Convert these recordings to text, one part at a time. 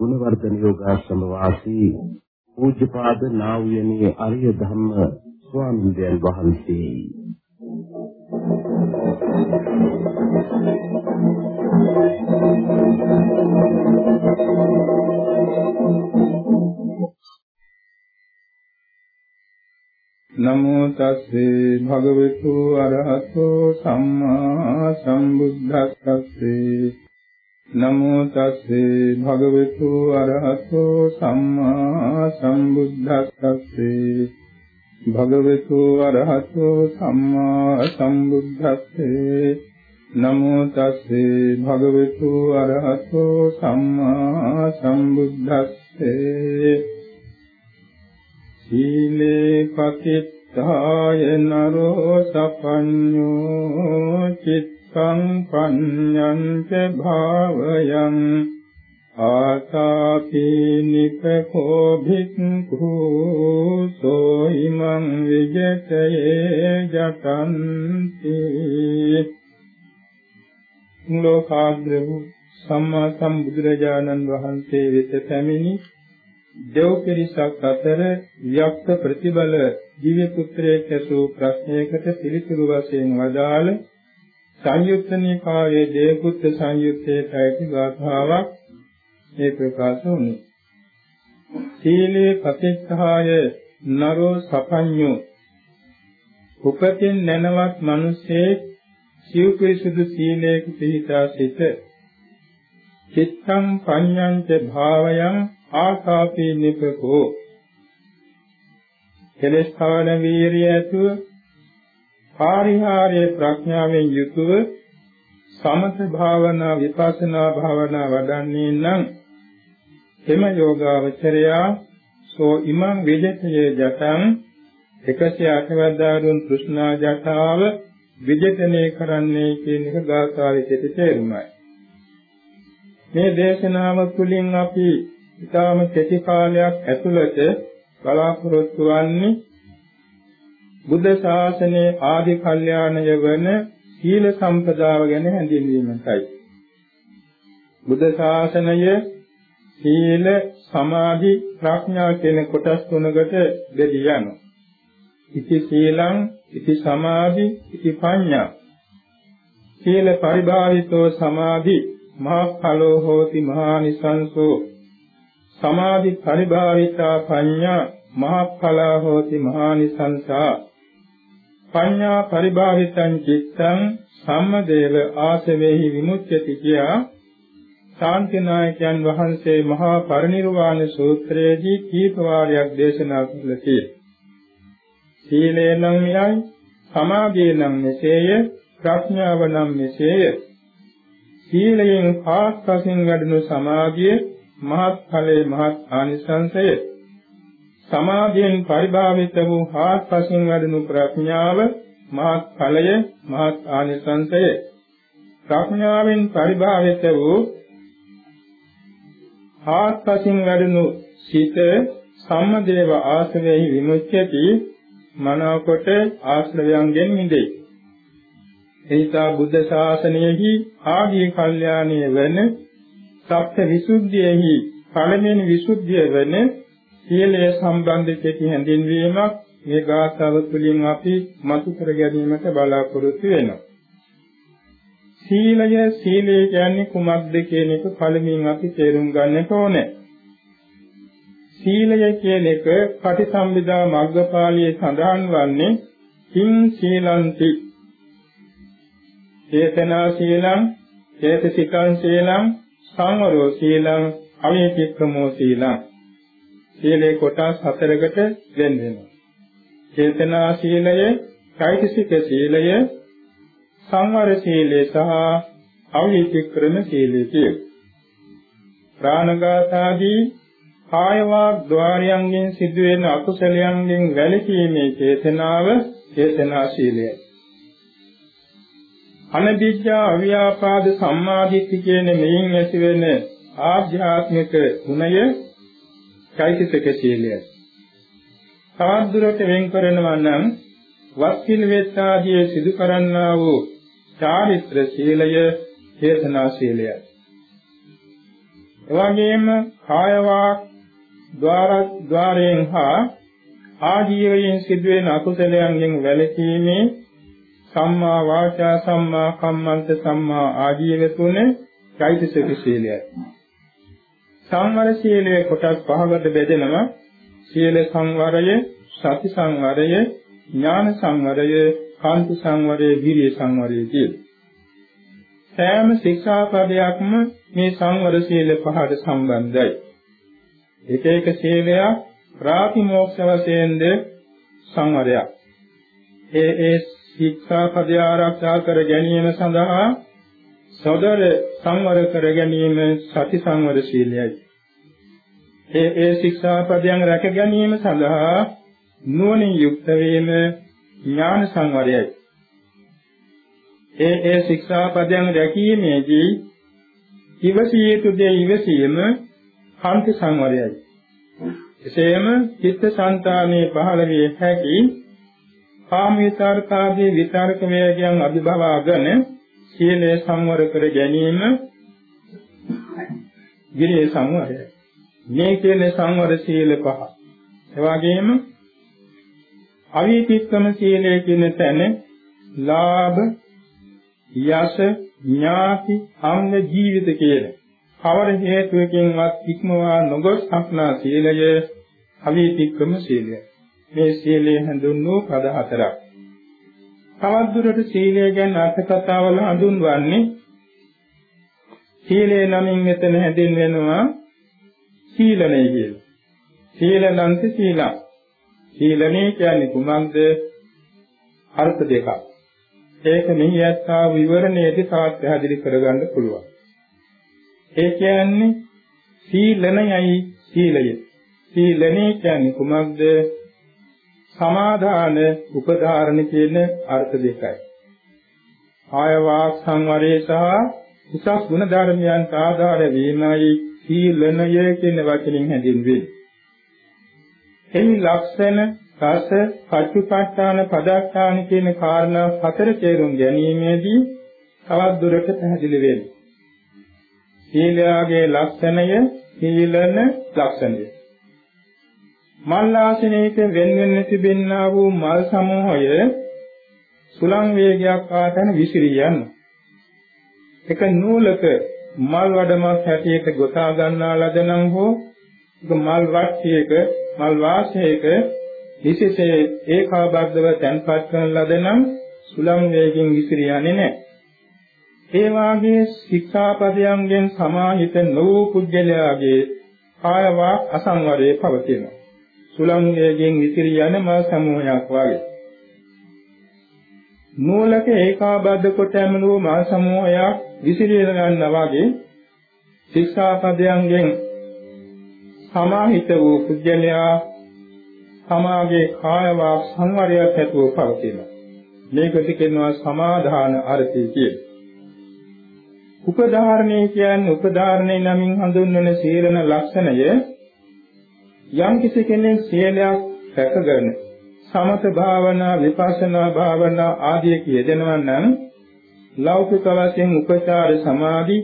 ගුණවර්ධන යෝගාශ්‍රම වාසී පූජ්‍යපාද නා වූ අරිය ධම්ම ස්වාමීන් වහන්සේ. නමෝ තස්සේ භගවතු අරහතෝ සම්මා සම්බුද්දස්සේ. නමෝ තස්සේ භගවතු අරහතෝ සම්මා සම්බුද්දස්සේ. භගවතු අරහතෝ සම්මා සම්බුද්දස්සේ. නමෝ තස්සේ භගවතු අරහතෝ සම්මා සම්බුද්දස්සේ. සීලේ පතිත්තාය නරෝ සපඤ්ඤෝ චිත්තං පඤ්ඤං ච භාවයං ආතාපි නිපකෝ භික්ඛු සෝ ඉමං විජතයේ ජතන්ති. ලෝකාග්‍ර වූ සම්මා සම්බුදුරජාණන් වහන්සේ වෙත පැමිණි දෙව් පිරිසක් අතර වික්ත ප්‍රතිබල දිව්‍ය පුත්‍රයෙක් ඇසූ ප්‍රශ්නයකට පිළිතුරු වශයෙන් වදාළ සංයුක්ත නිකායේ දේවපුත්‍ර සංයුත්තේ පැති ගාථාවක් මේ ප්‍රකාශ වුණේ. සීලේ පතිත්තාය නරෝ සපඤ්ඤෝ උපතින් නැනවත් මිනිසේ සිව් පිරිසුදු සීලයක පිහිටා සිට චිත්තං පඤ්ඤං ච භාවයං ආකාපේ නිපකෝ කෙලස් කවන වීරිය ඇතුව පාරිහාරයේ ප්‍රඥාවෙන් යුතුව සමත භාවනා විපස්සනා භාවනා වඩන්නේ නම් එම යෝගාවචරයා සෝ ඉමං විජිතයේ ජතං 108 වදාරුන් තෘෂ්ණා ජතාව විජිතනේ කරන්නේ කියන එක ගාථාවේ සිට තේරුමයි. මේ දේශනාව තුළින් අපි ඊටාම කෙටි කාලයක් ඇතුළත බලාපොරොත්තු වන්නේ බුද්ධ ශාසනයේ ආදි කල්යාණය වන සීල සම්පදාව ගැන හැඳින්වීමයි. බුද්ධ ශාසනය සීල සමාධි ප්‍රඥා කියන කොටස් තුනකට බෙදී යනවා. ඉති සීලං, ඉති සමාධි, ඉති ප්‍රඥා. සීල පරිභාවිතෝ සමාධි මහා ඵලෝ හෝති මහානිසංසෝ සමාධි පරිභාවිතා පඤ්ඤා මහඵලා හෝති මහානිසංසා පඤ්ඤා පරිභාවිතං චිත්තං සම්මදේව ආසවේහි විමුච්ඡති කියා ශාන්තිනායකයන් වහන්සේ මහා පරිනිර්වාණ සූත්‍රයේදී කීප වාරයක් දේශනා කළා කියලා. සීලේ නම් මෙයයි, සමාධිය නම් මෙසේය, ප්‍රඥාව නම් මෙසේය. සීලයෙන් පාස්පසින් වැඩුණු සමාධිය මහත් ඵලයේ මහත් ආනිසංසය සමාධියෙන් පරිභාවිත වූ හාත්පසින් වැඩුණු ප්‍රඥාව මහත් ඵලය මහත් ආනිසංසය. ප්‍රඥාවෙන් පරිභාවිත වූ හාත්පසින් වැඩුණු සිත සම්මදේව ආශ්‍රවයෙහි විමුච්ඡති මනාකොට ආශ්‍රවයන්ගෙන් මිදේ එහිසා බුද්ධ ශාසනයෙහි ආදී කල්යාණීය වන සත්‍ය විසුද්ධියෙහි පළවෙනි විසුද්ධිය වන සීලය සම්බන්ධ කෙටි හැඳින්වීමක් මේ ගාථාව තුළින් අපි මතු කර ගැනීමට බලාපොරොත්තු වෙනවා. සීලය සීලය කියන්නේ කුමක්ද කියන එක පළමුවෙන් අපි තේරුම් ගන්නට ඕනේ. සීලය කියන එක පටිසම්භිදා මග්ගපාළියේ සඳහන් වන්නේ කිං සීලන්ති. චේතනා සීලං, චේතසිකං සීලං, සංවරෝ සීලං අවේතික්‍රමෝ සීලං සීලේ කොටස් හතරකට වෙන් වෙනවා චේතනා සීලය චෛතසික සීලය සංවර සීලය සහ අවේතික්‍රම සීලය කියන ප්‍රාණඝාත ආදී කාය වාග් ద్వාරයන්ගෙන් සිදුවෙන අකුසලයන්ගෙන් වැළකීමේ චේතනාව චේතනා ශීලයයි. අනදිජ්ජා අව්‍යාපාද සම්මාදිට්ඨි කියන මෙයින් ඇතිවෙන ආධ්‍යාත්මික ගුණය චෛතසික සීලය. තවත් දුරට වෙන් කරනවා නම් වත් පිළිවෙත් ආදී සිදු කරන්නා වූ චාරිත්‍ර සීලය චේතනා සීලය. එවැගේම කාය වාක් ద్వාරයෙන් හා ආජීවයෙන් සිදුවෙන අකුසලයන්ගෙන් වැළකීමේ සම්මා වාචා සම්මා කම්මන්ත සම්මා ආජීව තුනේ චෛතසික සීලයයි. සංවර ශීලයේ කොටස් පහකට බෙදෙනවා. සීල සංවරය, සති සංවරය, ඥාන සංවරය, කාන්ති සංවරය, විරිය සංවරය කියලා. සෑම ශික්ෂාපදයක්ම මේ සංවර සීල පහට සම්බන්ධයි. එක එක සීලයක් ප්‍රාතිමෝක්ෂ වශයෙන්ද සංවරයක්. ඒ ඒ ශික්ෂාපදය ආරක්ෂා කර ගැනීම සඳහා සොදර සංවර කර ගැනීම සති සංවර සීලයයි. ඒ ඒ ශික්ෂාපදයන් රැක ගැනීම සඳහා නුවණින් යුක්ත වීම ඥාන සංවරයයි. ඒ ඒ ශික්ෂාපදයන් රැකීමේදී ඉවසිය යුතු දේ ඉවසීම කාන්ති සංවරයයි. එසේම චිත්ත සංතානයේ පහළ විය හැකි කාම විතරකාදී විතරක වේගයන් අභිභවාගෙන සීලය සංවර කර ගැනීම ගිරිය සංවරයයි. මේ කියන සංවර සීල පහ. එවාගෙම අවීතික්කම සීලය කියන තැන ලාභ යස ඥාති අංග ජීවිත කියන කවර හේතුවකින්වත් ඉක්මවා නොගොස් අක්නා සීලය අවීතික්කම සීලය. මේ සීලය හඳුන්වූ පද හතරක්. තවත් දුරට සීලය ගැන අර්ථ කතාවල හඳුන්වන්නේ සීලය නමින් මෙතන හැඳින්වෙනවා සීලනය කියලා. සීලනන්ත සීලං. සීලනේ කියන්නේ කුමක්ද? අර්ථ දෙකක්. ඒක මෙහි යත්තා විවරණයේදී තවත් පැහැදිලි කරගන්න පුළුවන්. ඒ කියන්නේ සීලනයයි සීලය. සීලනේ කියන්නේ කුමක්ද? සමාදාන උපධාරණ කියන අර්ථ දෙකයි. ආය වාක් සංවරේ සහ උසස් ගුණ ධර්මයන් සාධාර වීමයි සීලනය කියන වචنين හැඳින්වේ. එනි ලක්ෂණ රස පච්චුපස්ථාන පදස්ථාන කියන කාරණා හතර තේරුම් ගැනීමේදී තවත් දුරට පැහැදිලි වෙනවා. සීලයාගේ ලක්ෂණය සීලන ලක්ෂණය. මල් ආසනයක වෙන වෙන තිබෙන්නා වූ මල් සමූහය සුලං වේගයක් ආතන විසිරී යනවා. එක නූලක මල් වඩමක් හැටියට ගොතා ගන්නා ලදනම් හෝ මල් වට්ටියක මල් වාසයක විශේෂයේ ඒකාබද්ධව තැන්පත් කරන ලදනම් සුලං වේගින් විසිරියන්නේ නැහැ. ඒ වාගේ ශික්ෂාපදයන්ගෙන් සමාහිත නොවූ පුජ්‍යලයාගේ කාය වාක් අසංවරයේ පවතිනවා. සුලං වේගින් විසිරී යන මල් සමූහයක් වාගේ. නූලක ඒකාබද්ධ කොට ඇමලුව මල් සමූහයක් විසිරී යනවා වගේ ශික්ෂාපදයන්ගෙන් සමාහිත වූ පුජ්‍යලයා සමාගේ කාය වාක් සංවරයක් ඇතුව පවතිනවා. මේකට කියනවා සමාදාන අර්ථය කියලා. උපධාරණය කියන්නේ උපධාරණය නමින් හඳුන්වන සීලන ලක්ෂණය යම් කිසි කෙනෙක් සීලයක් රැකගෙන සමත භාවනා විපස්සනා භාවනා ආදී කියදෙනවා නම් ලෞකික වශයෙන් උපචාර සමාධි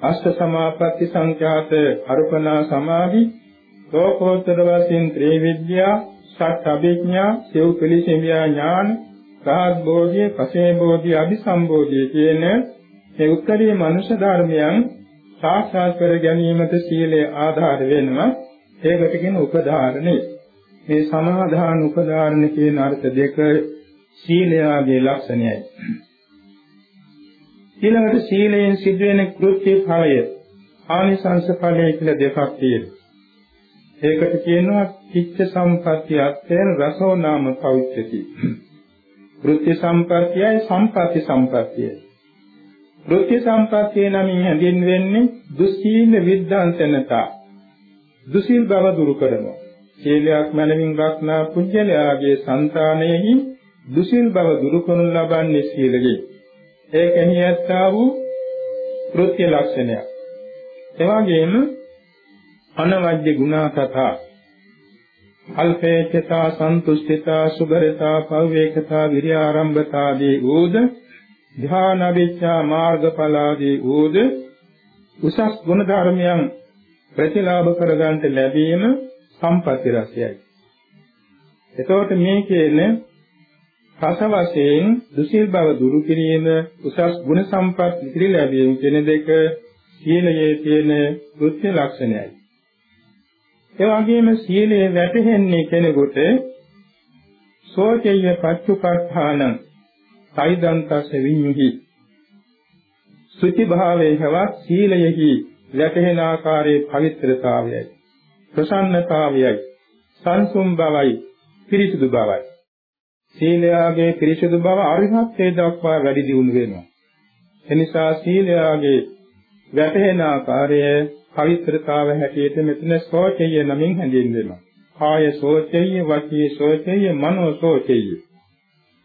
අෂ්ට සමාපatti සංඛ්‍යාත අර්පණා සමාධි ලෝකෝත්තර වශයෙන් ත්‍රිවිද්‍යා සත් අභිඥා සිව් පිළිසෙමියා ඥාන රහත් බෝධිය පසේ බෝධිය අභිසම්බෝධිය කියන මේ උත්තරීය මනුෂ්‍ය ධර්මයන් සාක්ෂාත් කර ගැනීමට සීලය ආධාර වෙනවා. ඒකට කියන උපධාරණේ මේ සමාධාන උපධාරණ කියන අර්ථ දෙක සීලයාගේ ලක්ෂණයයි ඊළඟට සීලයෙන් සිදුවෙන කෘත්‍ය ඵලය ආනිසංස ඵලය කියලා දෙකක් තියෙනවා ඒකට කියනවා චිත්ත සම්පත්‍ය අත්‍යන රසෝ නාම පෞච්චති. වෘත්ති සම්පත්‍යයි සම්පත්‍ය සම්පත්‍යයි. කෘත්‍ය සම්පත්තිය නමින් හැඳින්වෙන්නේ දුස්සීල විද්‍යාන්තනතා. දුසීල් බව දුරු කරනවා. සීලයක් මනමින් රක්නා පුජ්‍යලයාගේ సంతානයෙහි දුසීල් බව දුරු කරනු ලබන්නේ සීලයෙන්. ඒකෙහි ඇත්තා වූ කෘත්‍ය ලක්ෂණයක්. එවාගෙම අනවජ්‍ය ගුණාතතා අල්පේච්ඡතා සන්තුෂ්ඨිතා සුබරතා පවිවේකතා විරිය ආරම්භතාදී ඌද ධ්‍යාන විචා මාර්ගඵලාදී ඌද උසස් ගුණ ධර්මයන් ප්‍රතිලාභ කරගන්නට ලැබීම සම්පත්‍ති රසයයි. එතකොට මේ කියන්නේ රස වශයෙන් දුසිල් බව දුරු කිරීම උසස් ගුණ සම්පත් ඉතිරි ලැබීම කියන දෙක සීලයේ තියෙන කෘත්‍ය ලක්ෂණයයි. ඒ වගේම සීලයේ වැටහෙන්නේ කෙනෙකුට සෝචේය පච්චුපට්ඨාන සයිදන්තස විඤ්ඤුහි සුචි භාවයේ හවත් සීලයෙහි වැටහෙන ආකාරයේ පවිත්‍රතාවයයි ප්‍රසන්නතාවයයි සංසුම් බවයි පිරිසුදු බවයි සීලයාගේ පිරිසුදු බව අරිහත්ත්වයට දක්වා වැඩි දියුණු වෙනවා එනිසා සීලයාගේ වැටහෙන ආකාරය පවිත්‍රතාව හැටියට මෙතන සෝචය නමින් හැඳින්වෙනවා. කාය සෝචය, වාචී සෝචය, මනෝ සෝචය.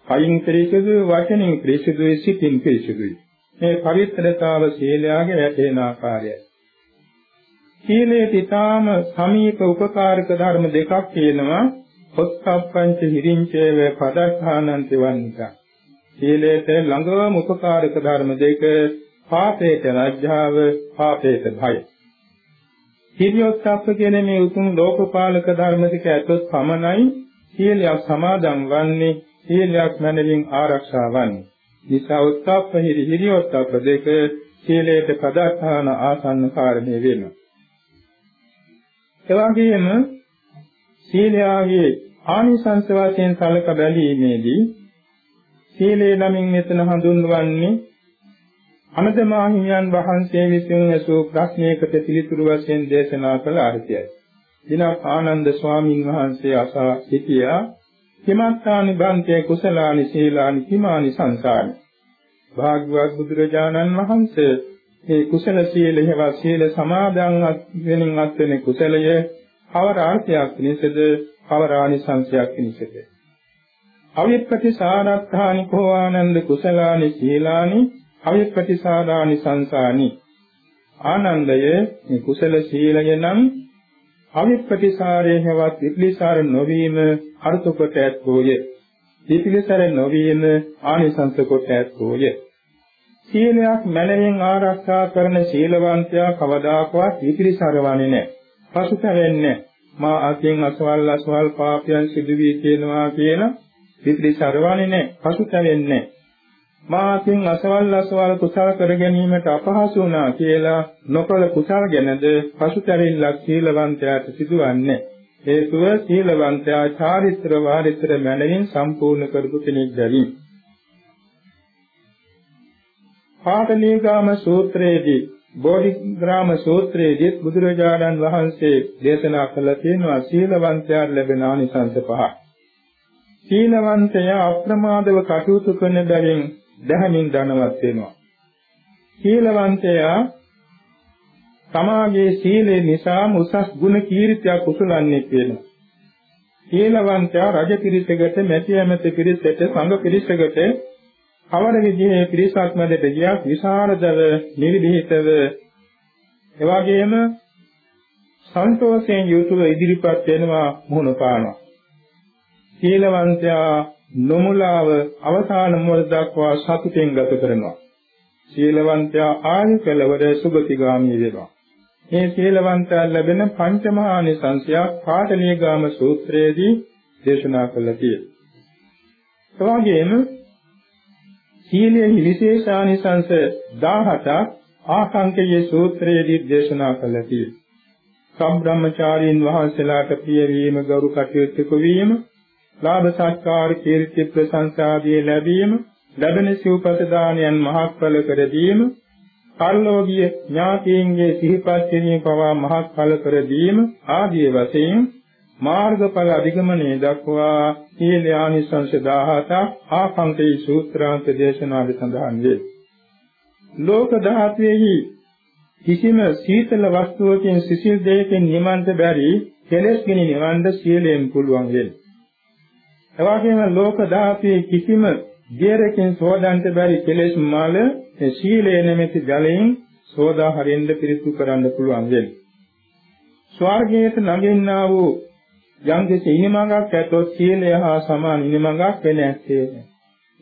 කයින් පිරිසිදු, වචනින් පිරිසිදුයි, සිතින් පිරිසිදුයි. මේ පවිත්‍රතාව සීලයාගේ වැටහෙන ආකාරයයි. සීලේ තිතාම සමීප උපකාරක ධර්ම දෙකක් තියෙනවා. පොත්ප්පංච හිරිංචේව පදස්ථානන්ති වන්නිකා. සීලයට ළඟම උපකාරක ධර්ම දෙක පාපේට ලැජ්ජාව පාපේට භය හිරියොත්ප්ප කියන මේ උතුම් ලෝකපාලක ධර්ම ටික ඇතොත් පමණයි සීලයක් සමාදන් වන්නේ සීලයක් මනලින් ආරක්ෂා වන්නේ නිසා උත්ප්ප හිරි හිරියොත්ප්ප දෙක සීලයට පදාර්ථාන ආසන්න කාරණේ වෙනවා එවැගේම සීලයාගේ ආනිසංස වශයෙන් සලක බැලීමේදී සීලේ නමින් මෙතන හඳුන්වන්නේ අනදමාහිමියන් වහන්සේ විසින් ඇසූ ප්‍රශ්නයකට පිළිතුරු වශයෙන් දේශනා කළ අර්ථයයි. දිනක් ආනන්ද ස්වාමීන් වහන්සේ අසා සිටියා කිමත්තානි බන්තේ කුසලානි සීලානි කිමානි සංසාරි. භාග්‍යවත් බුදුරජාණන් වහන්සේ මේ කුසල සීල හේවා සීල සමාදන් වෙනින් අත්වෙන කුසලය කවර ආර්ථයක් නිසද? කවර ආනිසංසයක් නිසද? අවිප්‍රතිසාරත්ථානි කෝ ආනන්ද කුසලානි සීලානි අවිප්‍රතිසාදානි සංසානි. ආනන්දය මේ කුසල සීලය නම් අවිප්‍රතිසාරයේ හැවත් විපලිසාර නොවීම අර්ථ කොට ඇත්තෝය විපලිසාර නොවීම ආනිසංස කොට ඇත්තෝය සීලයක් මනමින් ආරක්ෂා කරන සීලවන්තයා කවදාකවත් විපලිසාර වන්නේ නැහැ. පසුතැවෙන්නේ මා අතින් අසවල් අසවල් පාපයන් සිදු වී තියෙනවා කියන විපලිසාර වන්නේ නැහැ. පසුතැවෙන්නේ නැහැ. මාකින් අසවල් අසවල් කුසල කර ගැනීමට අපහසු වුණා කියලා නොකල කුසල ගැනද පසුතැවිල්ලක් සීලවන්තයාට සිදුවන්නේ හේතුව සීලවන්තයා චාරිත්‍ර වාරිත්‍ර මැනවින් සම්පූර්ණ කරපු කෙනෙක් බැවින් පාඨලීගාම සූත්‍රයේදී බෝධිග්‍රාම සූත්‍රයේදී බුදුරජාණන් වහන්සේ දේශනා කළ තියෙනවා සීලවන්තයාට ලැබෙන ආනිසංස පහ. සීලවන්තයා අප්‍රමාදව කටයුතු කරන බැවින් දැහැමින් ධනවත් වෙනවා. සීලවන්තයා තමාගේ සීලේ නිසාම උසස් ගුණ කීර්තියක් කුසලන්නේ වෙනවා. සීලවන්තයා රජ පිරිසකට, මැති ඇමති පිරිසකට, සංඝ පිරිසකට කවර විදිහේ පිරිසක් මැදට ගියත් විසරදව, නිර්භීතව එවාගෙම සන්තෝෂයෙන් යුතුව ඉදිරිපත් වෙනවා මුහුණ පානවා. සීලවන්තයා නොමුලාව අවසාන මොහොත දක්වා සතුටෙන් ගත කරනවා. සීලවන්තයා ආයු කෙලවර සුගතිගාමී වෙනවා. මේ සීලවන්තයා ලැබෙන පංචමහානිසංසය පාඨනීයගාම සූත්‍රයේදී දේශනා කළා තියෙනවා. එවාගෙම සීලයේ විශේෂානිසංස 17ක් ආකාංකයේ සූත්‍රයේදී දේශනා කළා තියෙනවා. සම්බ්‍රාහ්මචාරීන් වහන්සේලාට ප්‍රිය වීම ගරු කටයුතු වීම ලාභ සත්කාර කීර්ති ප්‍රශංසාදී ලැබීම ලැබෙන සිව්පස දානයන් මහත්ඵල කර දීම පරලෝකීය ඥාතීන්ගේ සිහිපත් කිරීම පවා මහත්ඵල කර දීම ආදී වශයෙන් මාර්ගඵල අධිගමනයේ දක්වා සීලානිසංස 17ක් ආකාන්තේ සූත්‍රාන්ත දේශනාවේ සඳහන් වේ. ලෝක ධාතුවේහි කිසිම සීතල වස්තුවකින් සිසිල් දෙයකින් නිවන්ට බැරි කෙලෙස් ගිනි නිවන්න සීලයෙන් පුළුවන් වෙන්නේ. එවාගෙම ලෝක ධාතුවේ කිසිම දියරකින් සෝදන්ට බැරි කෙලෙස් මාල සීලය නැමැති ජලයෙන් සෝදා හරින්න පිරිසු කරන්න පුළුවන් වෙන්නේ. ස්වර්ගයට නගින්නා වූ යම් කිසි ඉනිමඟක් ඇතොත් සීලය හා සමාන ඉනිමඟක් වෙන්නේ නැහැ.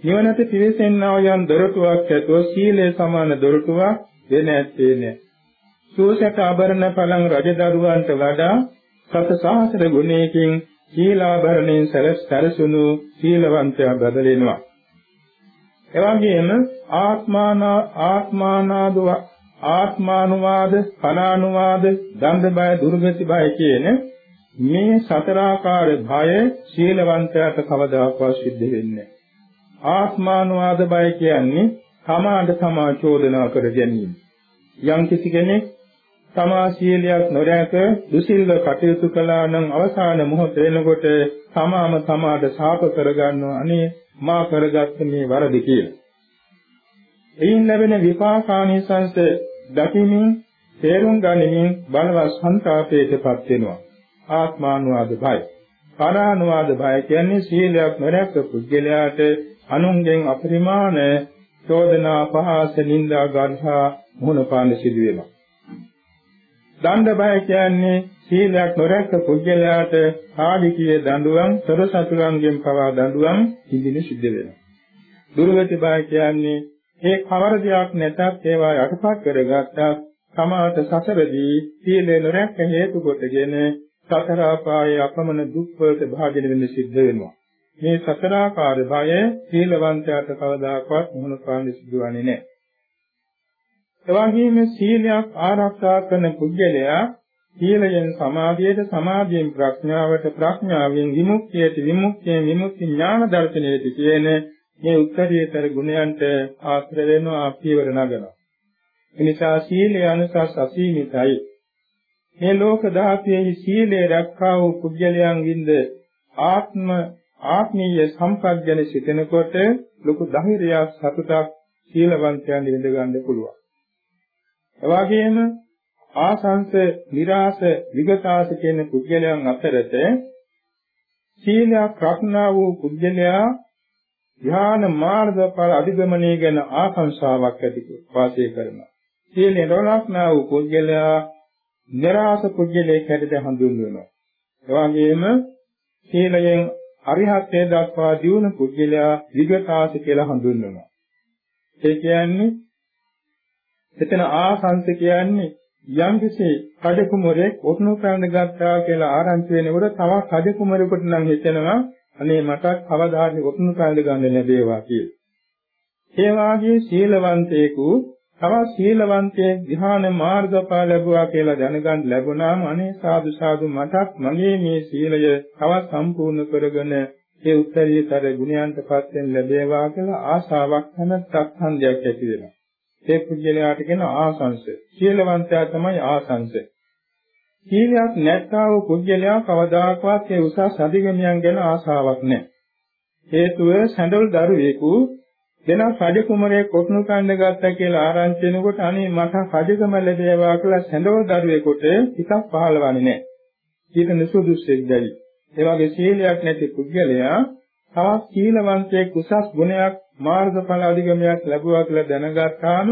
නිවනට පිවිසෙන්නා වූ යම් දොරටුවක් ඇතොත් සීලය සමාන දොරටුවක් වෙන්නේ නැහැ. සූසක ආභරණ පලං රජදරුවන්ට වඩා සත සහස්‍ර ගුණයකින් සීලාභරණයෙන් සැරසුණු සීලවන්තයා බදලෙනවා. එවැගේම ආත්මානා ආත්මානාදව ආත්මානුවාද පනානුවාද දන්ද බය දුර්ගති බය කියන මේ සතරාකාර භය සීලවන්තයාට කවදාකවත් සිද්ධ වෙන්නේ ආත්මානුවාද බය කියන්නේ තමාට තමා චෝදනා කර ගැනීම යම් කිසි කෙනෙක් තමා සීලයක් නොරැක දුසිල්ව කටයුතු කළා නම් අවසාන මොහොත වෙනකොට තමාම තමාට ශාප කරගන්නවා අනේ මා කරගත්ත මේ වරද කියලා. එයින් ලැබෙන විපාකානිසංස දකිමින් තේරුම් ගනිමින් බලවත් සංతాපයටපත් වෙනවා. ආත්මානුවාද භය. පරානුවාද භය කියන්නේ සීලයක් නොරැක පුද්ගලයාට අනුන්ගෙන් අපරිමාණ චෝදනා පහස නිന്ദා ගන්හා මුහුණ පාන්න සිදු වෙනවා. දණ්ඩ බය කියන්නේ සීලයක් නොරැක පුද්ගලයාට ආදිකීය දඬුවම් සතර සතුරන්ගෙන් පවා දඬුවම් හිඳින සිද්ධ වෙනවා. දුර්ගති බය කියන්නේ ඒ කවර දෙයක් නැතත් ඒවා යටපත් කරගත්තා සමාත සසරදී සීලේ නොරැක හේතු කොටගෙන සතර ආපායේ අපමණ දුක් වලට භාජන වෙන්න සිද්ධ වෙනවා. මේ සතරාකාර භය සීලවන්තයාට කවදාකවත් මුහුණ පාන්න සිදුවන්නේ නැහැ. එවැගේම සීලයක් ආරක්ෂා කරන පුද්ගලයා සීලයෙන් සමාධියට සමාධියෙන් ප්‍රඥාවට ප්‍රඥාවෙන් විමුක්තියට විමුක්තියෙන් විමුක්ති ඥාන දර්ශනයට කියන මේ උත්තරීතර ගුණයන්ට ආශ්‍රය වෙනවා පියවර නගනවා. එනිසා සීලය අනුසස් අසීමිතයි. මේ ලෝක ධාතුවේ සීලය රැක්කා වූ කුජලයන්ගින්ද ආත්ම ආත්මීය සම්ප්‍රඥ සිතනකොට ලොකු ධෛර්යයක් සතුටක් සීලවන්තයන් විඳ ගන්න පුළුවන්. එවාගෙම ආසංස, निराස, විගතාස කියන කුජලයන් අතරත සීලයක් රක්නා වූ කුජලයා ධ්‍යාන මාර්ගඵල අධිගමනයේ ගැන ආකාංශාවක් ඇති වාසය කරනවා. සීලේ රක්නා වූ කුජලයා નિરાස පුද්ගලයෙක් හැටියට හඳුන්වනවා. එවාගෙම සීලයෙන් අරිහත්ත්වයට දක්වා දියුණු පුද්ගලයා විගතාස කියලා හඳුන්වනවා. ඒ කියන්නේ එතන ආසංස කියන්නේ යම්කිසි කඩකුමරෙක් ඔත්නු කරන්න ගත්තා කියලා ආරංචි වෙනකොට තවත් කඩකුමරෙකුට නම් හිතෙනවා අනේ මට කවදාහරි ඔත්නු කරන්න ගන්න ලැබේවා කියලා. ඒ වාගේ සීලවන්තයෙකු තවත් සීලවන්තයෙක් ධ්‍යාන මාර්ගඵල ලැබුවා කියලා දැනගන්න ලැබුණාම අනේ සාදු සාදු මටත් මගේ මේ සීලය තවත් සම්පූර්ණ කරගෙන ඒ උත්තරීතර ගුණයන්ටපත් වෙන්න ලැබේවා කියලා ආශාවක් නැත්නම් ඡන්දයක් ඇති වෙනවා. ඒ පුජ්‍යලයාට කියන ආසංස. සීලවන්තයා තමයි ආසංස. සීලයක් නැත්තා වූ පුජ්‍යලයා කවදාකවත් ඒ උසස් අධිගමයන් ගැන ආසාවක් නැහැ. හේතුව සැඬොල් දරුවෙකු වෙනස් රජ කුමරයෙක් කොටුණු කන්න ගත්තා කියලා ආරංචි වෙනකොට අනේ මට රජකම ලැබේවා කියලා සැඬොල් දරුවෙකුට හිතක් පහළවන්නේ නැහැ. ඊට නුසුදුසෙක් දැයි. ඒ වගේ සීලයක් නැති පුජ්‍යලයා තවත් සීලවන්තයෙක් උසස් ගුණයක් මාර්ගඵල අධිගමයක් ලැබුවා කියලා දැනගත්තාම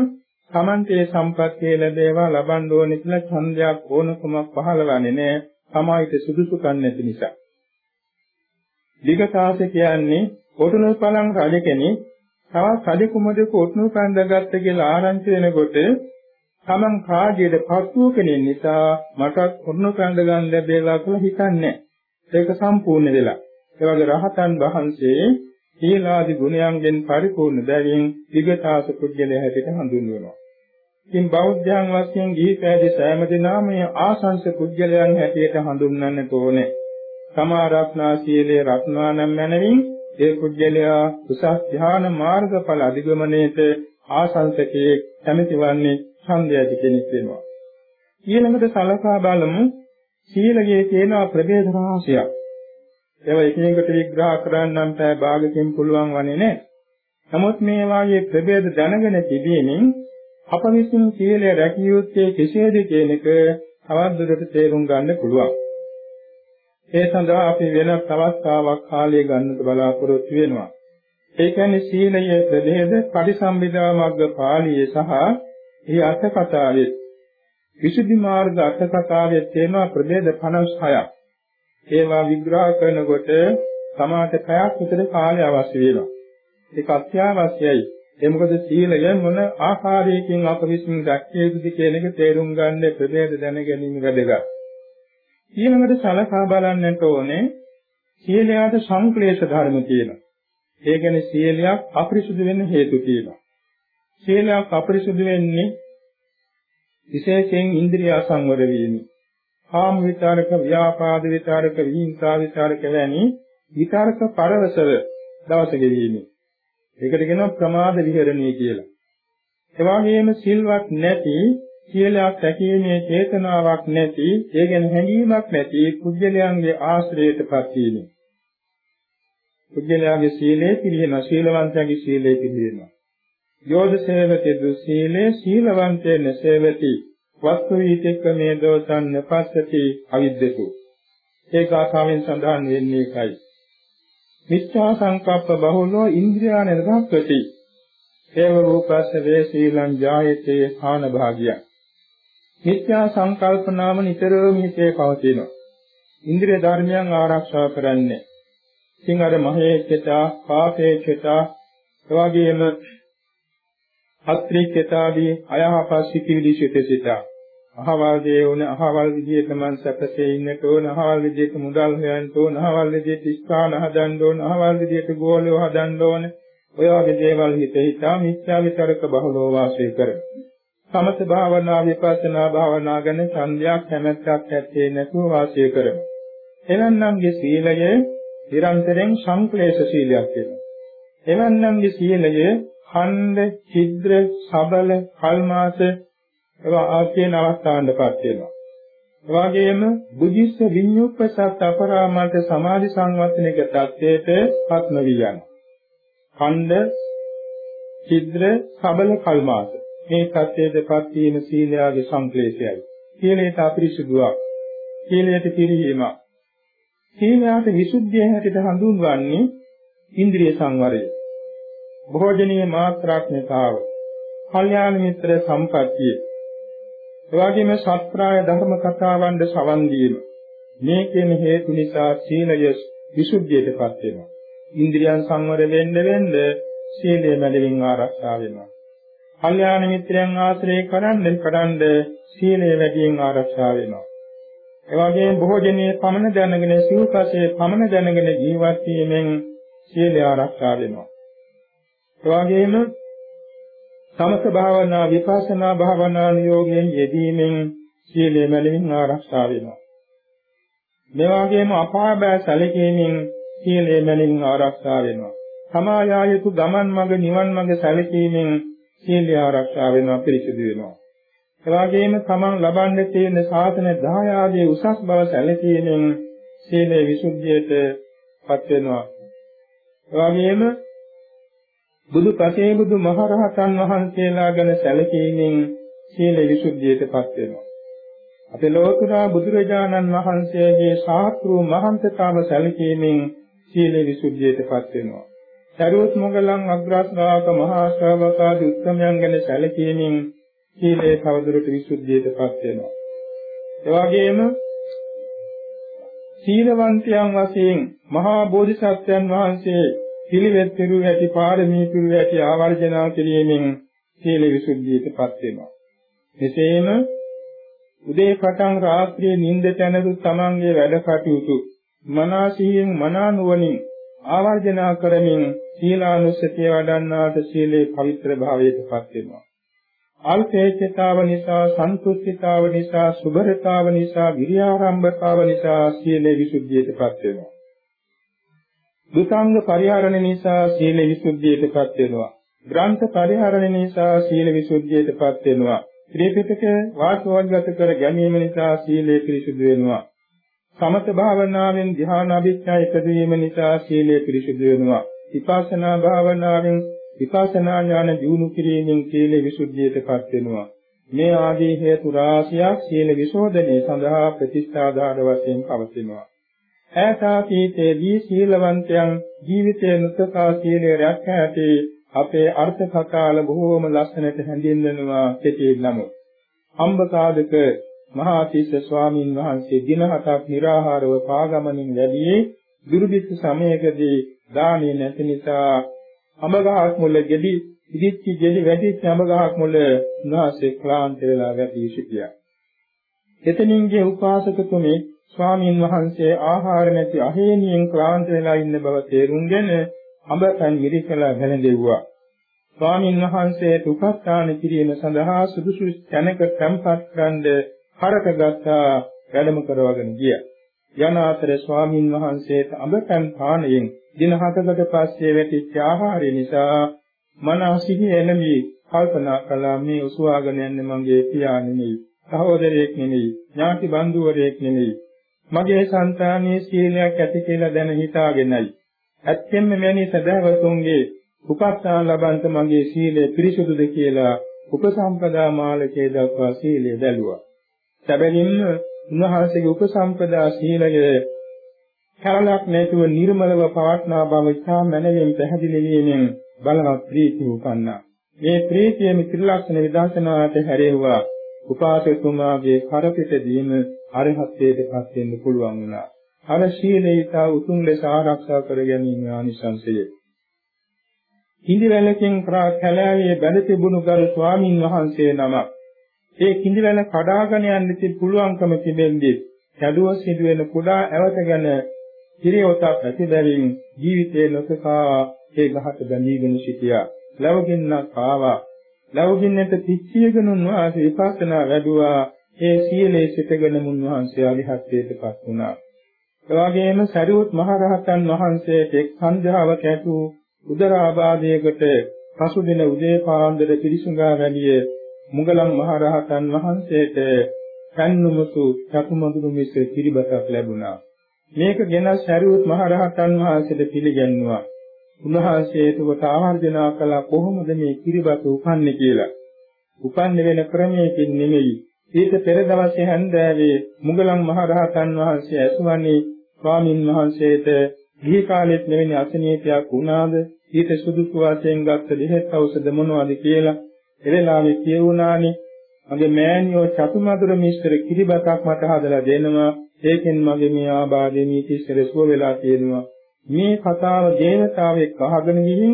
තමන්ගේ සම්පත්තිය ලැබේවා ලබන්න ඕනේ කියලා ඡන්දයක් ඕනකමක් පහළවන්නේ නැහැ. සමාහිත සුදුසුකම් නැති නිසා. විගතාස කියන්නේ ඔටුනු පලං රජ කෙනෙක් තවත් රජ කුමරෙකු ඔටුනු කන්දගත්ත කියලා ආරංචි වෙනකොට තමන් කාර්යයේ පත්වූ කෙනෙක් නිසා මටත් ඔටුනු කන්ද ගන්න ලැබේවා කියලා හිතන්නේ ඒක සම්පූර්ණ වෙලා. ඒ වගේ රහතන් වහන්සේ සීලාදී ගුණයන්ගෙන් පරිපූර්ණ බැවින් විගතාස පුජ්‍යලය හැටියට හඳුන්වනවා. ඉතින් බෞද්ධයන් වශයෙන් ගිහි පැවිදි සෑම දිනම මේ ආසංස පුජ්‍යලයන් හැටියට හඳුන්වන්නට ඕනේ. සමාරත්නා සීලේ රත්නානම් මැනවින් ඒ පුජ්‍යලයා උසස් ධ්‍යාන මාර්ගඵල අධිගමනයේට ආසංසකයේ කැමැතිවන්නේ ඡන්දයති කෙනෙක් වෙනවා. ඊළඟට සලකා බලමු සීලයේ තියෙන ප්‍රභේද රහසයක්. ඒවා එකිනෙකට විග්‍රහ කරන්නම් බෑ භාගකින් පුළුවන් වන්නේ නැහැ. නමුත් මේ වාගේ ප්‍රභේද දැනගෙන තිබීමෙන් අප විසින් සීලය රැකිය යුත්තේ කෙසේද කියන එක තවත් දුරට තේරුම් ගන්න පුළුවන්. ඒ සඳහා අපි වෙනත් අවස්ථාවක් කාලය ගන්නට බලාපොරොත්තු වෙනවා. ඒ කියන්නේ සීලයේ ප්‍රභේද පරිසම්බිදා මග්ග පාළියේ සහ ඒ අර්ථ කතාවේ විසුද්ධි මාර්ග අර්ථ කතාවේ තියෙන ප්‍රභේද 56ක්. ඒවා විග්‍රහ කරනකොට සමාත පැයක් විතර කාලය අවශ්‍ය වෙනවා. ඒක අත්‍යවශ්‍යයි. ඒ මොකද සීලය මොන ආකාරයකින් අප විසින් දැක්කේ යුතුද කියන එක තේරුම් ගන්න ප්‍රභේද දැන ගැනීම වැදගත්. ඊළඟට සලකා බලන්නට ඕනේ සීලයට සංක්ලේශ ධර්ම තියෙනවා. ඒ කියන්නේ සීලයක් අපරිසුදු වෙන්න හේතු තියෙනවා. සීලයක් අපරිසුදු වෙන්නේ විශේෂයෙන් ඉන්ද්‍රිය අසංවර වීම. කාම විචාරක, ව්‍යාපාද විචාරක, විහිංසා විචාරක වැනි විචාරක පරවසව දවස ගෙවීම. ඒකට කියනවා ප්‍රමාද විහරණය කියලා. ඒ වගේම සිල්වත් නැති සියලක් රැකීමේ චේතනාවක් නැති, ඒ ගැන හැඟීමක් නැති පුජ්‍යලයන්ගේ ආශ්‍රයයටපත් වීම. පුජ්‍යලයාගේ සීලය පිළිහෙනවා, සීලවන්තයාගේ සීලය පිළිහෙනවා. යෝධ සේවකේ දුසීලේ සීලවන්තේන සේවති වස්තු වීතික්කමේ දෝසන් නපස්සති අවිද්දතු. ඒක ආසාවෙන් සඳහන් වෙන්නේ ඒකයි. මිච්ඡා සංකප්ප බහුලෝ ඉන්ද්‍රියාන නිරක්කති. ඒව රූපස්ස වේ සීලං ජායතේ හාන භාගිය. මිත්‍යා සංකල්පනාම නිතරම හිතේ පවතිනවා. ඉන්ද්‍රිය ධර්මයන් ආරක්ෂා කරන්නේ. ඉතින් අර මහේච්ඡතා, පාපේච්ඡතා, එවාගෙම අත්‍රික්කතාදී අයහපත් සිටිවිලි සිටිසිතා අහවල් දේ වුණ අහවල් විදියට මං සැපසේ ඉන්නට ඕන අහවල් විදියට මුදල් හොයන්න ඕන අහවල් විදියට ස්ථාන හදන්න ඕන අහවල් විදියට ගෝලියෝ හදන්න ඕන ඔය වගේ දේවල් හිත හිතා මිත්‍යා විතරක බහුලව වාසය කර සමත භාවනා විපස්සනා භාවනා ගැන ඡන්දයක් කැමැත්තක් ඇත්තේ නැතුව වාසය කරන එවන්නම්ගේ සීලය නිරන්තරයෙන් සංක්ලේශ සීලයක් වෙනවා එවන්නම්ගේ සීලය ඛණ්ඩ, ඡිද්‍ර, සබල, කල්මාස ඒවා ආකේන අවස්ථාවන්ටපත් වෙනවා. එවාගෙම බුද්ධිස්ස විඤ්ඤුප්පසත් අපරාමත සමාධි සංවත්තනික தත්ත්වයට පත්ම වියන. ඛණ්ඩ, ඡිද්‍ර, සබල, කල්මාස මේ தත්ත්වයටපත් වීම සීලයාගේ සංක්ලේශයයි. සීලයට අපිරිසුදුවක්. සීලයට පිළිහිමක්. සීලයට විසුද්ධිය හැටියට හඳුන්වන්නේ ඉන්ද්‍රිය සංවරය. භෝජනීය මාත්‍රාඥතාව, කල්යාණ මිත්‍ර සම්පත්තිය, එවාගෙම සත්‍ප්‍රාය ධර්ම කතාවන්ද සවන් දීම මේ කියන හේතු නිසා සීලය විසුද්ධියටපත් වෙනවා. ඉන්ද්‍රියන් සංවර වෙන්න වෙන්න සීලය මැදලින් ආරක්ෂා වෙනවා. කල්යාණ මිත්‍රයන් ආශ්‍රය කරන්න කරන්න සීලය වැඩියෙන් ආරක්ෂා වෙනවා. එවාගෙම භෝජනයේ පමණ දැනගෙන සිව්පසේ පමණ දැනගෙන ජීවත් වීමෙන් සීලය ආරක්ෂා වෙනවා. එවාගෙම සමත භාවනා විපස්සනා භාවනා නියෝගයෙන් යෙදීමෙන් සීලය මැලෙමින් ආරක්ෂා වෙනවා. මේ වගේම අපාබෑ සැලකීමෙන් සීලය මැලෙමින් ආරක්ෂා වෙනවා. සමායායතු ගමන් මඟ නිවන් මඟ සැලකීමෙන් සීලය ආරක්ෂා වෙනවා පිරිසිදු වෙනවා. ඒ වගේම තමන් ලබන්නේ තියෙන සාසන 10 ආදී උසස් බව සැලකීමෙන් සීලේ විසුද්ධියට පත් වෙනවා. ඒ වගේම බුදු පසේ බුදු මහරහතන් වහන්සේලා ගැන සැලකීමෙන් සීල විසුද්ධියටපත් වෙනවා. අපේ ලෝතුරා බුදුරජාණන් වහන්සේගේ ශාස්ත්‍රු මහන්තතාව සැලකීමෙන් සීල විසුද්ධියටපත් වෙනවා. සරුවත් මොගලන් අග්‍රශ්‍රාවක මහා ශ්‍රාවකාදී උත්තමයන් ගැන සැලකීමෙන් සීලේ කවදුරට විසුද්ධියටපත් වෙනවා. එවාගෙම සීලවන්තයන් වශයෙන් මහා බෝධිසත්වයන් වහන්සේ පිළිවෙත් පිරු ඇති පාරමී පිරු ඇති ආවර්ජනා කිරීමෙන් සීල විසුද්ධියටපත් වෙනවා. එසේම උදේ පටන් රාත්‍රියේ නිින්දට යනදු තමන්ගේ වැඩ කටයුතු මනසින් මනානුවණින් ආවර්ජනා කරමින් සීලානුස්සතිය වඩන්නාට සීලේ පවිත්‍ර භාවයටපත් වෙනවා. අල්පේච්ඡතාව නිසා, සන්තුෂ්ඨිතාව නිසා, සුභරතාව නිසා, විරියාරම්භතාව නිසා සීලේ විසුද්ධියටපත් වෙනවා. දුතාංග පරිහරණ නිසා සීල විසුද්ධියටපත් වෙනවා. ග්‍රන්ථ පරිහරණ නිසා සීල විසුද්ධියටපත් වෙනවා. ත්‍රිපිටක වාසවගත කර ගැනීම නිසා සීලය පිරිසුදු වෙනවා. සමත භාවනාවෙන් ධ්‍යාන අභිඥා ඉපදවීම නිසා සීලය පිරිසුදු වෙනවා. විපස්සනා භාවනාවෙන් විපස්සනා ඥාන දියුණු කිරීමෙන් සීල විසුද්ධියටපත් වෙනවා. මේ ආදී හේතු රාශියක් සීල විසෝධනයේ සඳහා ප්‍රතිස්ථාදාන වශයෙන් පවතිනවා. ඈතාතීතේදී සීලවන්තයන් ජීවිතයේ නුතකා සීලය රැක ඇති අපේ අර්ථ කතාල බොහෝම ලස්සනට හැඳින්වෙනවා කෙටි නමුත් අම්බකාදක මහා තිස්ස ස්වාමින් වහන්සේ දින හතක් निराහාරව පාගමනින් වැඩි දුර්භික්ෂ සමයකදී දානේ නැති නිසා අඹගහක් මුල ගෙඩි ඉදිච්ච ගෙඩි වැඩිච්ච අඹගහක් මුල උන්වහන්සේ ක්ලාන්ත වෙලා වැටී සිටියා. එතනින් ගිය උපාසකතුමේ ස්වාමින් වහන්සේ ආහාර නැති අහේනියෙන් ක්ලාන්ත වෙලා ඉන්න බව තේරුම්ගෙන අඹපැන් මිරිකලා වැළඳෙව්වා. ස්වාමින් වහන්සේට උපස්ථාන කිරීම සඳහා සුදුසු තැනක තැන්පත් කරන්ද හරක ගත්තා වැඩම කරවගෙන ගියා. යන අතර ස්වාමින් වහන්සේට අඹපැන් පානයෙන් දින හතකට පස්සේ වැටිච්ච ආහාරය නිසා මනසිහි එළඹි කල්පනා කළා මේ උසුවාගෙන යන්නේ මගේ පියා නෙමෙයි, සහෝදරයෙක් නෙමෙයි, ඥාති බන්දුවරයෙක් නෙමෙයි. මගේ సంతානයේ සීලයක් ඇති කියලා දැන හිතාගෙනයි. ඇත්තෙන්ම මෙවැනි සදාවතුන්ගේ උපස්ථාන ලබන්ත මගේ සීලය පිරිසුදුද කියලා උපසම්පදා මාලකයේ දක්වා සීලය බැලුවා. සැබවින්ම උන්වහන්සේගේ උපසම්පදා සීලය කලලක් නැතුව නිර්මලව පවත්නා බව ඉතා මනමින් පැහැදිලි වීමෙන් බලවත් ප්‍රීතිය උපන්නා. මේ ප්‍රීතිය මිත්‍රලක්ෂණ විදර්ශනාවට හැරෙව්වා. උපාසකතුමාගේ කරපිටදීම අරහත්ත්වයට පත් වෙන්න පුළුවන් වුණා. අර සීලය ඉතා උතුම් ලෙස ආරක්ෂා කර ගැනීම ආනිසංසය. කිඳිවැලකින් කැලෑවේ බැඳ තිබුණු ගරු ස්වාමින් වහන්සේ නමක්. ඒ කිඳිවැල කඩාගෙන යන්න තිබ පුළුවන්කම තිබෙන්නේ කැඩුව සිදුවෙන කුඩා ඇවතගෙන කිරියොතක් ඇති බැවින් ජීවිතේ නොසකා ඒ ගහට බැඳීගෙන සිටියා. ලවගින්නක් ආවා. ලවගින්නට පිච්චියගෙන උන්වහන්සේ විපස්සනා වැඩුවා. ඒ සීලේ සිටගෙන මුන්වහන්සේ අරිහත්ත්වයටපත් වුණා. එවාගෙම සරියුත් මහරහතන් වහන්සේට එක් සංධාවක ඇතු උදරාබාධයකට පසුදින උදේ පාන්දර පිරිසුඟා වැළිය මුගලන් මහරහතන් වහන්සේට කන්නුමුතු චතුමදුරු මිස කිරිබතක් ලැබුණා. මේක ගැන සරියුත් මහරහතන් වහන්සේට පිළිගන්නවා. උන්වහන්සේට කොට ආවර්ජනා කළා කොහොමද මේ කිරිබත උපන්නේ කියලා. උපන්නේ වෙන ක්‍රමයකින් නෙමෙයි. ඊට පෙර දවසේ හැන්දෑවේ මුගලන් මහරහතන් වහන්සේ ඇසුවන්නේ ස්වාමින් වහන්සේට ගිහි කාලෙත් මෙවැනි අසනීපයක් වුණාද ඊට සුදුසු වශයෙන් ගත්ත දෙහෙත් ඖෂධ මොනවද කියලා එවෙලාවේ කියුණානේ මගේ මෑණියෝ චතුමදුර මිශ්‍ර කිරිබතක් මට හදලා දෙනවා. ඒකෙන් මගේ මේ ආබාධය මේ කිස්සර සුව වෙලා තියෙනවා. මේ කතාව දේවතාවෙක් අහගෙන ගිහින්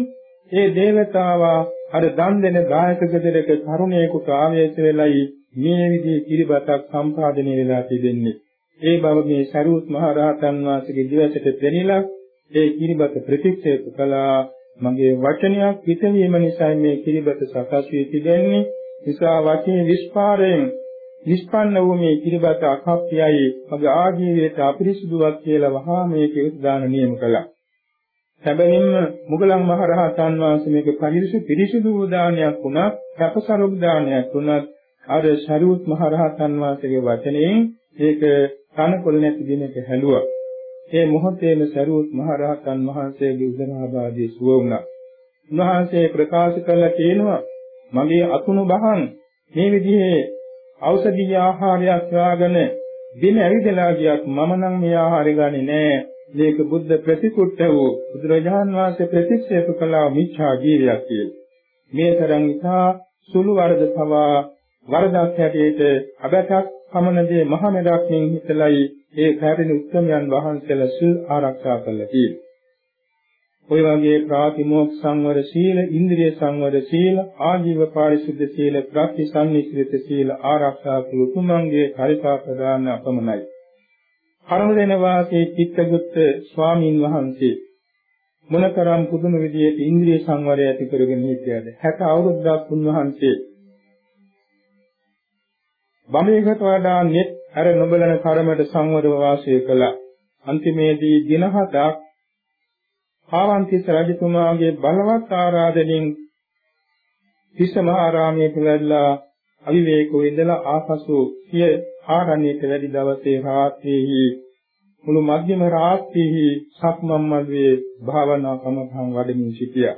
ඒ දේවතාවා අර දන් දෙන ගායක ගෙදරක කරුණේකට ආවේශ වෙලයි මේ විදිහේ කිරිබතක් සම්පාදනය වෙලා තිබෙන්නේ. ඒ බව මේ සරුවත් මහ රහතන් වහන්සේගේ දිවසට පෙනිලා ඒ කිරිබත ප්‍රතික්ෂේප කළා. මගේ වචනයක් පිටවීම නිසා මේ කිරිබත සකස් වී තිබෙන්නේ නිසා වචනේ විස්පාරයෙන් නිෂ්පන්න වූ මේ කිරිබත අකප්පියයි මගේ ආජීවයට අපිරිසුදුවක් කියලා වහා මේක උදාන නියම කළා. සැබවින්ම මුගලන් මහරහතන් වහන්සේ මේක පරිසු පිරිසුදු දානයක් වුණා, කැපසරුම් දානයක් වුණත් අර ශරීරත් මහරහතන් වහන්සේගේ වචනයෙන් ඒක තනකොළ නැති දිනක හැලුවා. ඒ මොහොතේම සරුවත් මහ රහතන් වහන්සේගේ උදරාබාධයේ සුව වුණා. උන්වහන්සේ ප්‍රකාශ කළා කියනවා මගේ අතුණු බහන් මේ විදිහේ ඖෂධීය ආහාරයක් වාගෙන දින ඇවිදලා ගියත් මම නම් මේ ආහාරය ගන්නේ නෑ. මේක බුද්ධ ප්‍රතිකුට්ඨ වූ බුදුරජාන් වහන්සේ ප්‍රතික්ෂේප කළා මිච්ඡා ජීවියක් කියලා. මේ තරම් ඉතා සුළු වරද පවා වරදක් හැටියට අබතක් පමණදී මහ මෙරක්මින් හිතලයි ඒ පැරණි උත්තරයන් වහන්සේලා සිල් ආරක්ෂා කළා තියෙනවා. ඔය වගේ ප්‍රාතිමෝක්ෂ සංවර සීල, ඉන්ද්‍රිය සංවර සීල, ආජීව පාරිශුද්ධ සීල, ප්‍රතිසන්නිසිත සීල ආරක්ෂා කළ තුමන්ගේ කල්පා ප්‍රදාන අපමණයි. කර්මදෙන වාසී චිත්තගුප්ත ස්වාමීන් වහන්සේ මොනතරම් පුදුම විදියට ඉන්ද්‍රිය සංවරය ඇති කරගෙන හිටියද 60 අවුරුද්දක් උන්වහන්සේ බමයකට වඩා net අර නොබලන කර්මයට සංවරව වාසය කළා. අන්තිමේදී දින හතක් පාවන්තිස්ස රජතුමාගේ බලවත් ආරාධනෙන් තිස්සමහාරාමයේ පැවැදලා අවිවේකව ඉඳලා ආපසු සිය ආරණ්‍යයට වැඩි දවසේ රාත්‍රියේ මුළු මධ්‍යම රාත්‍රියේ සක්මන් මල්වේ භාවනා කමඨං වඩමින් සිටියා.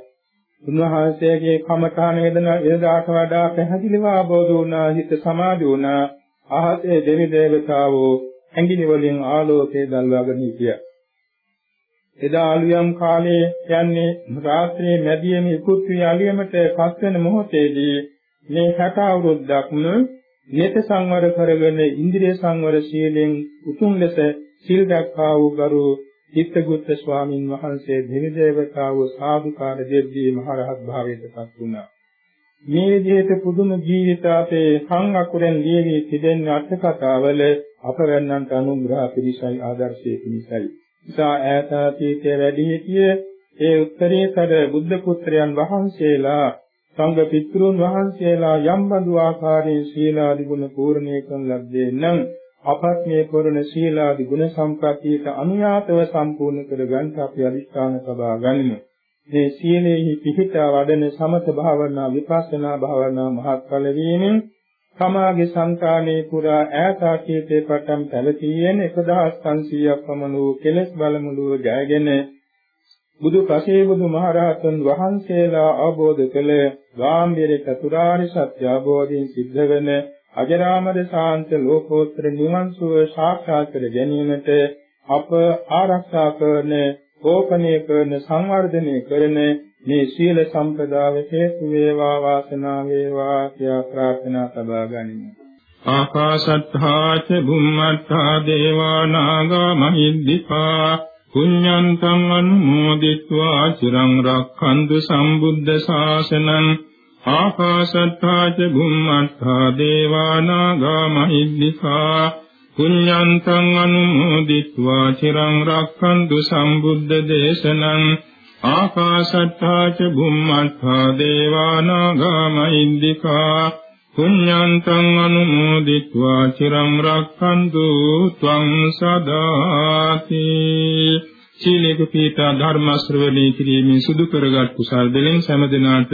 උන්වහන්සේගේ කමඨාන වේදන එදාට වඩා පැහැදිලිව ආબોධ වුණා හිත සමාධි වුණා. ආහතේ දෙවි දේවතාවෝ ඇඟිලි වලින් ආලෝකය දල්වාගෙන හිටියා. එදා අලුයම් කාලේ යන්නේ රාත්‍රියේ මැදියම ඉක්ුත් වී අලියමට පස් වෙන මොහොතේදී මේ 60 අවුරුද්දක්ම නිත සංවර කරගෙන ඉන්ද්‍රිය සංවර සීලෙන් උතුම් ලෙස සිල් දක්වා වූ ගරු චිත්තගුත්ත ස්වාමින් වහන්සේ දෙවි දේවතාවෝ සාදුකාර දෙද්දී මහරහත් භාවයට පත් වුණා. මේ විදිහට පුදුම ජීවිත අපේ සං අකුරෙන් ලියවි තිබෙන අර්ථ කතාවල අපවැන්නන්ට අනුග්‍රහ පිණිසයි ආදර්ශයේ පිණිසයි. ඉතා ඈත අතීතයේ වැඩි සිටියේ ඒ උත්තරීතර බුද්ධ පුත්‍රයන් වහන්සේලා සංඝ පිටුරුන් වහන්සේලා යම් බඳු ආකාරයේ සීලාදි ගුණ පූර්ණේ කරන ලද්දේ නම් අපත් මේ පුරණ සීලාදි ගුණ සම්ප්‍රතියට අනුයාතව සම්පූර්ණ කරගන්න අපි අදිස්ථාන සබා ගනිමු. මේ සීලෙහි පිහිටා වඩන සමත භාවනා විපස්සනා භාවනා මහත්ඵල වීමෙන් සමාගේ සංකානේ පුරා ඈත අතීතේ පටන් පැවතියෙන් 1500ක් පමණ වූ කෙලෙස් බලමුළුව ජයගෙන බුදු පසේ බුදු මහරහතන් වහන්සේලා අවබෝධ කළ ගාම්භීර චතුරාර්ය සත්‍ය අවබෝධයෙන් සිද්ධ වෙන අජරාමර සාන්ත ලෝකෝත්තර නිවන් සුව සාක්ෂාත් කර ගැනීමට අප ආරක්ෂා කරන, ගෝපනය කරන, සංවර්ධනය කරන මේ සීල සම්පදාය හේතු වේවා වාසනාව වේවා කියා ප්‍රාර්ථනා සබා ගනිමු. ආකාශත්තා ච බුම්මත්තා දේවා නාග මහිද්දීපා පුඤ්ඤන්තං අනුමෝදිत्वा චිරං රක්ඛන්තු සම්බුද්ධ ශාසනං ආකාශත්තා ච බුම්මත්තා දේවා නාග මහිද්దికා පුඤ්ඤන්තං අනුමෝදිත්වා චිරං රක්ඛන්තු සම්බුද්ධ දේශනං ආකාශත්තා ච බුම්මත්තා දේවා නාග මහිද්దికා පුඤ්ඤන්තං අනුමෝදිත්වා චිරං රක්ඛන්තු ත්වං සදාති සීලේක පීඨ ධර්ම ශ්‍රවණී කිරීමෙන් සුදු කරගත් කුසල් දෙලෙන් සෑම දිනාට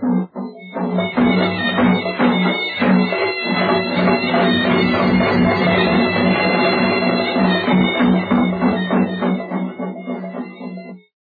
Thank you.